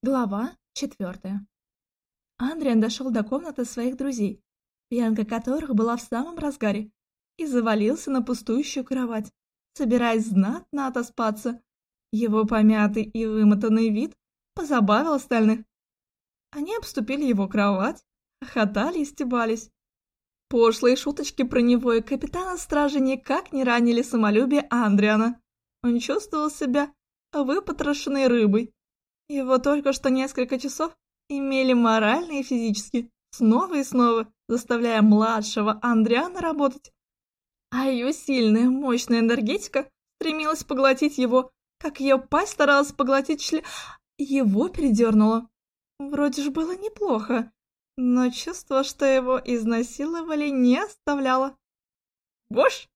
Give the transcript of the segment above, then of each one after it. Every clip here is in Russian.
Глава четвертая. Андриан дошел до комнаты своих друзей, пьянка которых была в самом разгаре, и завалился на пустующую кровать, собираясь знатно отоспаться. Его помятый и вымотанный вид позабавил остальных. Они обступили его кровать, хохотали и стебались. Пошлые шуточки про него и капитана стражи никак не ранили самолюбие Андриана. Он чувствовал себя выпотрошенной рыбой, его только что несколько часов имели морально и физически, снова и снова, заставляя младшего Андриана работать. А ее сильная, мощная энергетика стремилась поглотить его, как ее пасть старалась поглотить член... Его передернуло. Вроде же было неплохо, но чувство, что его изнасиловали, не оставляло. Бош!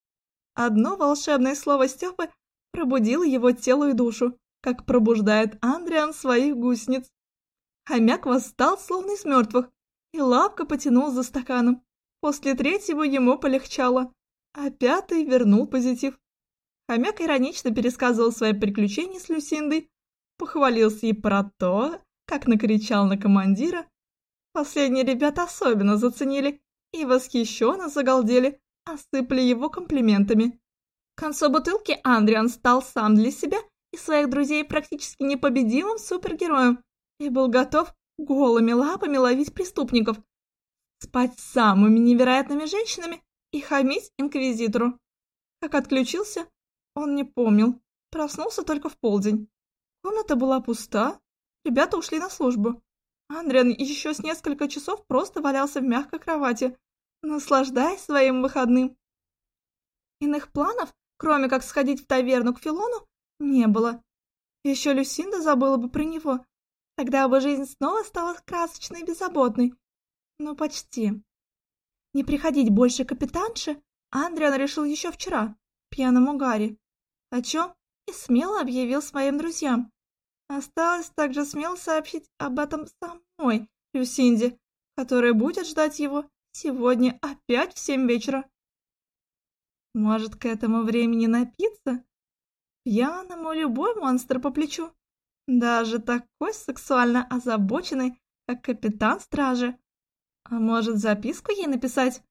Одно волшебное слово Степы пробудило его тело и душу как пробуждает Андриан своих гусениц. Хомяк восстал, словно из мертвых, и лапка потянул за стаканом. После третьего ему полегчало, а пятый вернул позитив. Хомяк иронично пересказывал свои приключения с Люсиндой, похвалился и про то, как накричал на командира. Последние ребята особенно заценили и восхищенно загалдели, осыпали его комплиментами. К концу бутылки Андриан стал сам для себя и своих друзей практически непобедимым супергероем и был готов голыми лапами ловить преступников, спать с самыми невероятными женщинами и хамить инквизитору. Как отключился, он не помнил, проснулся только в полдень. Комната была пуста, ребята ушли на службу. Андриан еще с несколько часов просто валялся в мягкой кровати, наслаждаясь своим выходным. Иных планов, кроме как сходить в таверну к Филону, не было. Еще Люсинда забыла бы про него. Тогда бы жизнь снова стала красочной и беззаботной. Но почти. Не приходить больше капитанше Андриан решил еще вчера, пьяному Гарри. О чем и смело объявил своим друзьям. Осталось также смело сообщить об этом самой Люсинде, которая будет ждать его сегодня опять в семь вечера. Может, к этому времени напиться? Пьяному любой монстр по плечу. Даже такой сексуально озабоченный, как капитан стражи. А может, записку ей написать?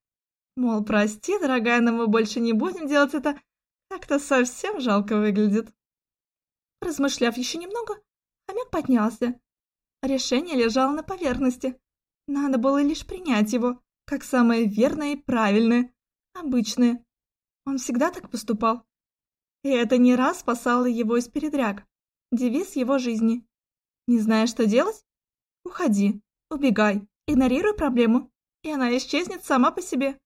Мол, прости, дорогая, но мы больше не будем делать это. Как-то совсем жалко выглядит. Размышляв еще немного, хомяк поднялся. Решение лежало на поверхности. Надо было лишь принять его, как самое верное и правильное, обычное. Он всегда так поступал. И это не раз спасало его из передряг. Девиз его жизни. Не знаешь, что делать? Уходи, убегай, игнорируй проблему, и она исчезнет сама по себе.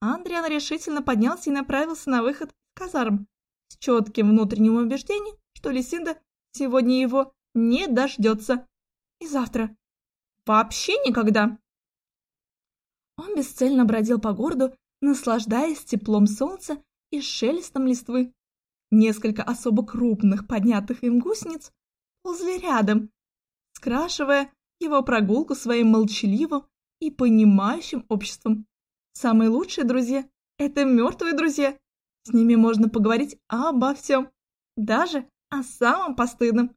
Андриан решительно поднялся и направился на выход в казарм с четким внутренним убеждением, что Лисинда сегодня его не дождется. И завтра. Вообще никогда. Он бесцельно бродил по городу, наслаждаясь теплом солнца и шелестом листвы. Несколько особо крупных поднятых им гусениц ползли рядом, скрашивая его прогулку своим молчаливым и понимающим обществом. Самые лучшие друзья – это мертвые друзья. С ними можно поговорить обо всем, даже о самом постыдном.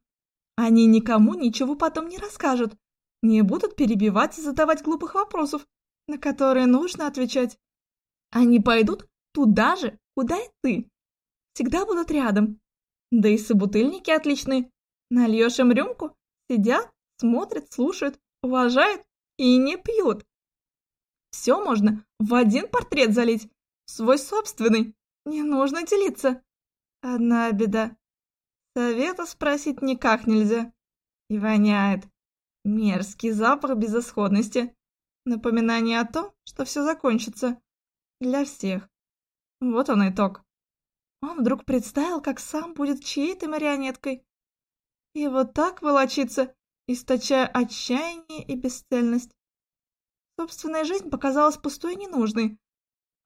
Они никому ничего потом не расскажут, не будут перебивать и задавать глупых вопросов, на которые нужно отвечать. Они пойдут туда же, куда и ты, всегда будут рядом. Да и собутыльники отличные. Нальешь им рюмку, сидят, смотрят, слушают, уважают и не пьют. Все можно в один портрет залить, свой собственный. Не нужно делиться. Одна беда. Совета спросить никак нельзя. И воняет. Мерзкий запах безысходности. Напоминание о том, что все закончится. Для всех. Вот он итог. Он вдруг представил, как сам будет чьей-то марионеткой. И вот так волочиться, источая отчаяние и бесцельность. Собственная жизнь показалась пустой и ненужной.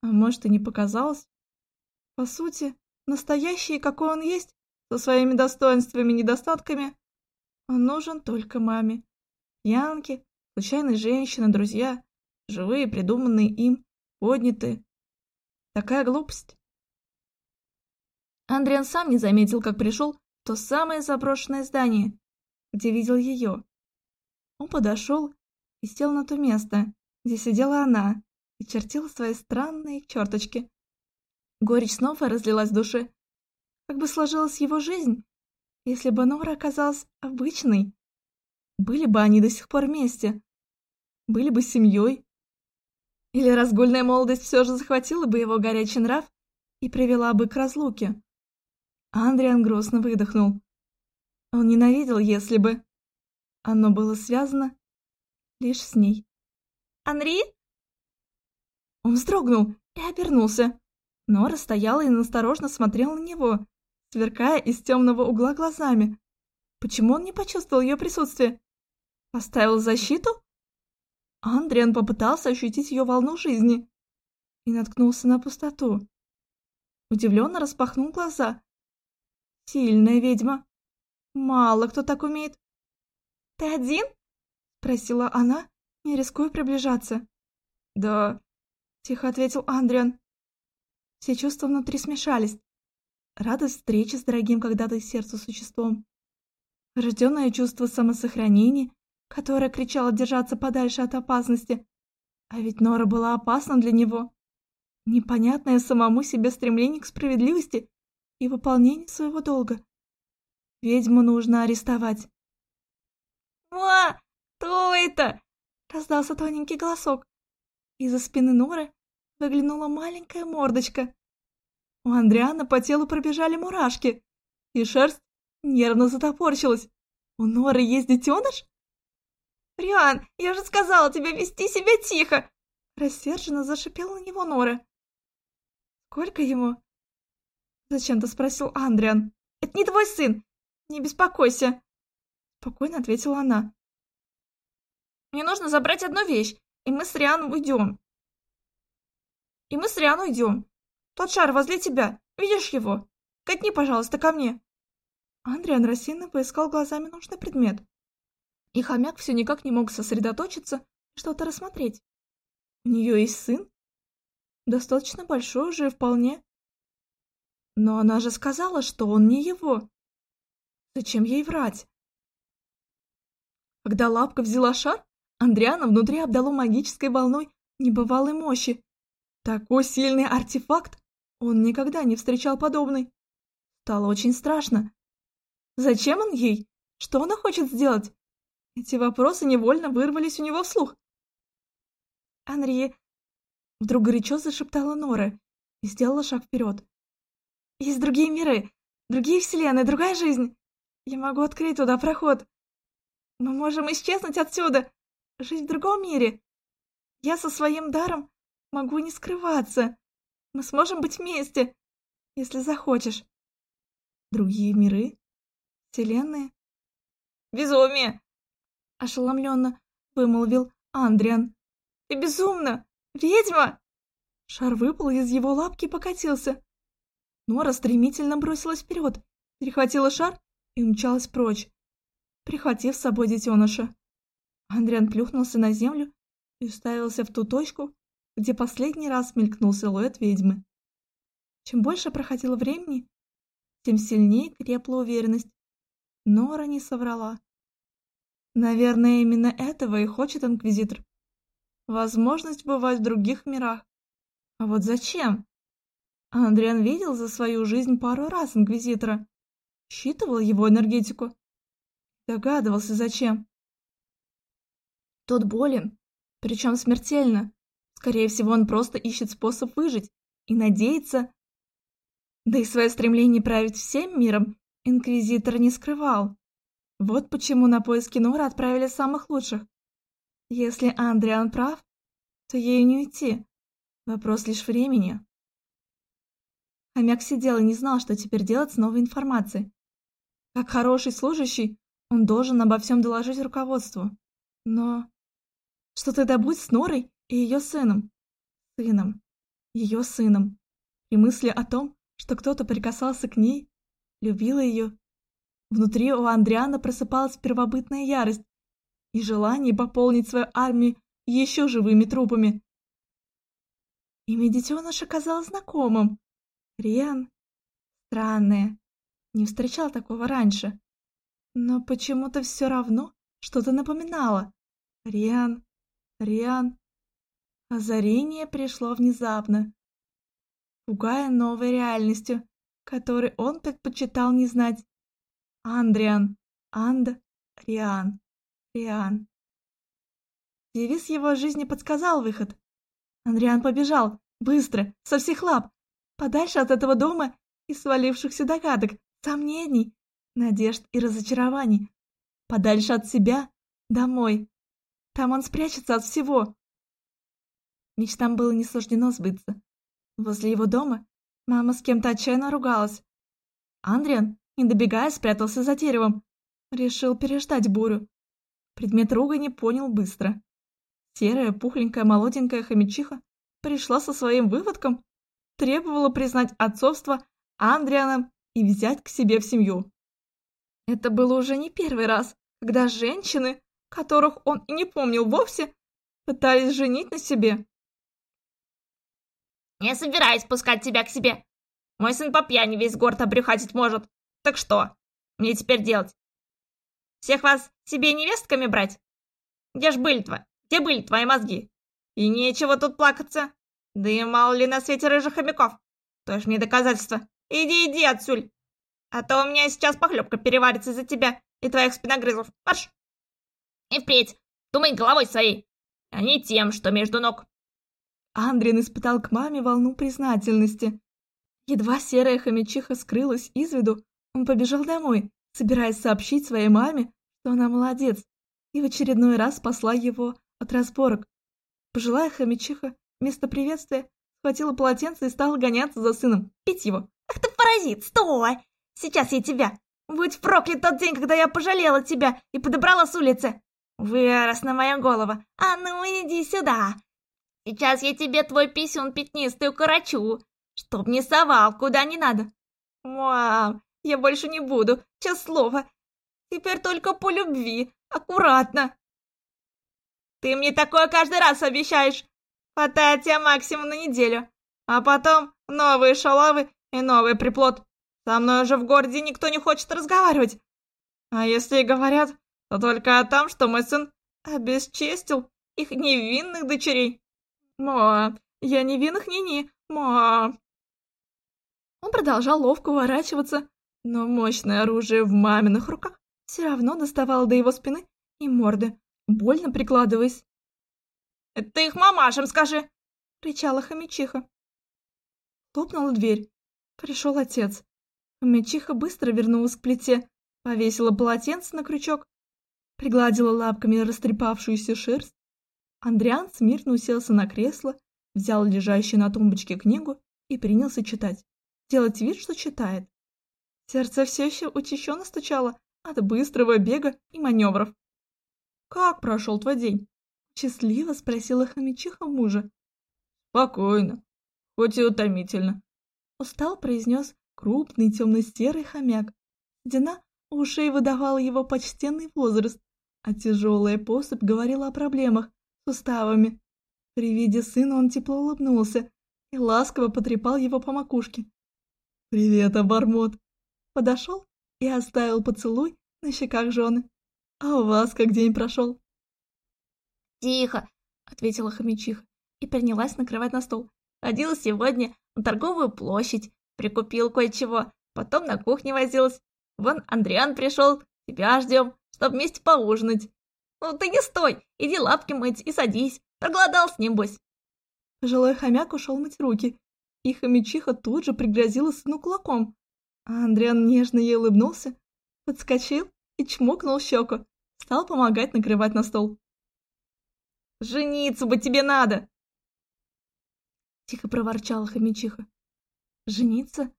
А может, и не показалась. По сути, настоящий, какой он есть, со своими достоинствами и недостатками, он нужен только маме. Янки, случайные женщины, друзья, живые, придуманные им, поднятые. Такая глупость. Андриан сам не заметил, как пришел в то самое заброшенное здание, где видел ее, Он подошел и сел на то место, где сидела она, и чертила свои странные черточки. Горечь снова разлилась в душе. Как бы сложилась его жизнь, если бы Нора оказалась обычной? Были бы они до сих пор вместе? Были бы семьей? Или разгульная молодость все же захватила бы его горячий нрав и привела бы к разлуке? Андриан грустно выдохнул. Он ненавидел, если бы... Оно было связано лишь с ней. «Анри?» Он вздрогнул и обернулся. Нора стояла и насторожно смотрела на него, сверкая из темного угла глазами. Почему он не почувствовал ее присутствие? Поставил защиту? Андриан попытался ощутить ее волну жизни и наткнулся на пустоту. Удивленно распахнул глаза. Сильная ведьма. Мало кто так умеет. «Ты один?» — спросила она, не рискуя приближаться. «Да», — тихо ответил Андриан. Все чувства внутри смешались. Радость встречи с дорогим когда-то сердцу существом. Рожденное чувство самосохранения, которое кричало держаться подальше от опасности. А ведь Нора была опасна для него. Непонятное самому себе стремление к справедливости и выполнению своего долга. Ведьму нужно арестовать. «Ма, кто это?» — раздался тоненький голосок. Из-за спины Норы выглянула маленькая мордочка. У Андриана по телу пробежали мурашки, и шерсть нервно затопорщилась. У Норы есть детеныш? «Риан, я же сказала тебе вести себя тихо!» Рассерженно зашипела на него Нора. «Сколько ему?» Зачем-то спросил Андриан. «Это не твой сын! Не беспокойся!» Спокойно ответила она. «Мне нужно забрать одну вещь, и мы с Рианом уйдем. И мы с Риан уйдем. Тот шар возле тебя. Видишь его? Катни, пожалуйста, ко мне. Андриан рассеянно поискал глазами нужный предмет. И хомяк все никак не мог сосредоточиться и что-то рассмотреть. У нее есть сын? Достаточно большой уже вполне. Но она же сказала, что он не его. Зачем ей врать? Когда лапка взяла шар, Андриана внутри обдало магической волной небывалой мощи. Такой сильный артефакт! Он никогда не встречал подобный. Стало очень страшно. Зачем он ей? Что она хочет сделать? Эти вопросы невольно вырвались у него вслух. «Анри...» Вдруг горячо зашептала Нора и сделала шаг вперед. «Есть другие миры, другие вселенные, другая жизнь. Я могу открыть туда проход. Мы можем исчезнуть отсюда, жить в другом мире. Я со своим даром Могу не скрываться. Мы сможем быть вместе, если захочешь. Другие миры? Вселенные? Безумие! Ошеломленно вымолвил Андриан. Ты безумна! Ведьма! Шар выпал из его лапки и покатился. Нора стремительно бросилась вперед, перехватила шар и умчалась прочь, прихватив с собой детеныша. Андриан плюхнулся на землю и уставился в ту точку, где последний раз мелькнул силуэт ведьмы. Чем больше проходило времени, тем сильнее крепла уверенность. Нора не соврала. Наверное, именно этого и хочет Инквизитор. Возможность бывать в других мирах. А вот зачем? Андриан видел за свою жизнь пару раз Инквизитора. Считывал его энергетику. Догадывался, зачем. Тот болен, причем смертельно. Скорее всего, он просто ищет способ выжить и надеется... Да и свое стремление править всем миром Инквизитор не скрывал. Вот почему на поиски Нора отправили самых лучших. Если Андриан прав, то ей не уйти. Вопрос лишь времени. Хомяк сидел и не знал, что теперь делать с новой информацией. Как хороший служащий, он должен обо всем доложить руководству. Но что тогда будет с Норой и ее сыном. Сыном. Ее сыном. И мысли о том, что кто-то прикасался к ней, любила ее. Внутри у Андриана просыпалась первобытная ярость и желание пополнить свою армию еще живыми трупами. Имя детеныша казалось знакомым. Риан. Странное. Не встречал такого раньше. Но почему-то все равно что-то напоминало. Риан, Риан. Озарение пришло внезапно, пугая новой реальностью, которой он предпочитал не знать. Андриан, Анда, Риан, Риан. Девиз его жизни подсказал выход. Андриан побежал, быстро, со всех лап, подальше от этого дома и свалившихся догадок, сомнений, надежд и разочарований, подальше от себя, домой. Там он спрячется от всего. Мечтам было не суждено сбыться. Возле его дома мама с кем-то отчаянно ругалась. Андриан, не добегая, спрятался за деревом. Решил переждать бурю. Предмет руга не понял быстро. Серая, пухленькая, молоденькая хомячиха пришла со своим выводком, требовала признать отцовство Андрианом и взять к себе в семью. Это было уже не первый раз, когда женщины, которых он и не помнил вовсе, пытались женить на себе. «Не собираюсь пускать тебя к себе. Мой сын по пьяни весь город обрюхатить может. Так что мне теперь делать? Всех вас себе невестками брать? Где ж были-то? Где были твои мозги? И нечего тут плакаться. Да и мало ли на свете рыжих хомяков. Тоже мне доказательство. Иди, иди отсюль. А то у меня сейчас похлебка переварится из-за тебя и твоих спиногрызов. Марш! И впредь думай головой своей, а не тем, что между ног. Андрин испытал к маме волну признательности. Едва серая хомячиха скрылась из виду, он побежал домой, собираясь сообщить своей маме, что она молодец, и в очередной раз спасла его от разборок. Пожилая хомячиха вместо приветствия схватила полотенце и стала гоняться за сыном, пить его. «Ах ты паразит, стой! Сейчас я тебя! Будь проклят тот день, когда я пожалела тебя и подобрала с улицы! Вырос на мою голову! А ну иди сюда! Сейчас я тебе твой писюн пятнистый укорочу, чтоб не совал куда не надо!» «Мам, я больше не буду, честное слово! Теперь только по любви, аккуратно!» Ты мне такое каждый раз обещаешь. Хватает тебя максимум на неделю. А потом новые шалавы и новый приплод. Со мной уже в городе никто не хочет разговаривать. А если и говорят, то только о том, что мой сын обесчестил их невинных дочерей. Ма, я невинных ни-ни, ма. Он продолжал ловко уворачиваться, но мощное оружие в маминых руках все равно доставало до его спины и морды, больно прикладываясь. «Это их мамашам скажи!» — кричала хомячиха. Хлопнула дверь. Пришел отец. Хомячиха быстро вернулась к плите, повесила полотенце на крючок, пригладила лапками растрепавшуюся шерсть. Андриан смирно уселся на кресло, взял лежащую на тумбочке книгу и принялся читать. Делать вид, что читает. Сердце все еще учащенно стучало от быстрого бега и маневров. «Как прошел твой день?» Счастливо спросила хомячиха мужа. «Спокойно, хоть и утомительно», — устал произнес крупный темно-серый хомяк. Седина у ушей выдавала его почтенный возраст, а тяжелая посыпь говорила о проблемах с суставами. При виде сына он тепло улыбнулся и ласково потрепал его по макушке. «Привет, обормот!» Подошел и оставил поцелуй на щеках жены. «А у вас как день прошел?» «Тихо!» — ответила хомячиха и принялась накрывать на стол. Ходила сегодня на торговую площадь, прикупил кое-чего, потом на кухне возилась. Вон Андриан пришел, тебя ждем, чтоб вместе поужинать. Ну ты не стой, иди лапки мыть и садись, проголодался, небось. Пожилой хомяк ушел мыть руки, и хомячиха тут же пригрозила сыну кулаком. А Андриан нежно ей улыбнулся, подскочил и чмокнул щеку, стал помогать накрывать на стол. «Жениться бы тебе надо!» Тихо проворчала хомячиха. «Жениться?»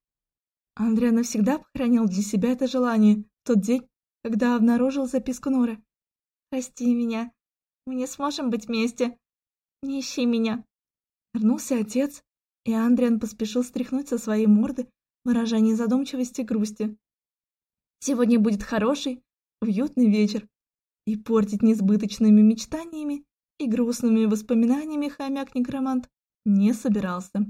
Андрей навсегда похоронил для себя это желание в тот день, когда обнаружил записку Норы. «Прости меня, мы не сможем быть вместе. Не ищи меня». Вернулся отец, и Андриан поспешил стряхнуть со своей морды выражение задумчивости и грусти. Сегодня будет хороший, уютный вечер, и портить несбыточными мечтаниями и грустными воспоминаниями хомяк-некромант не собирался.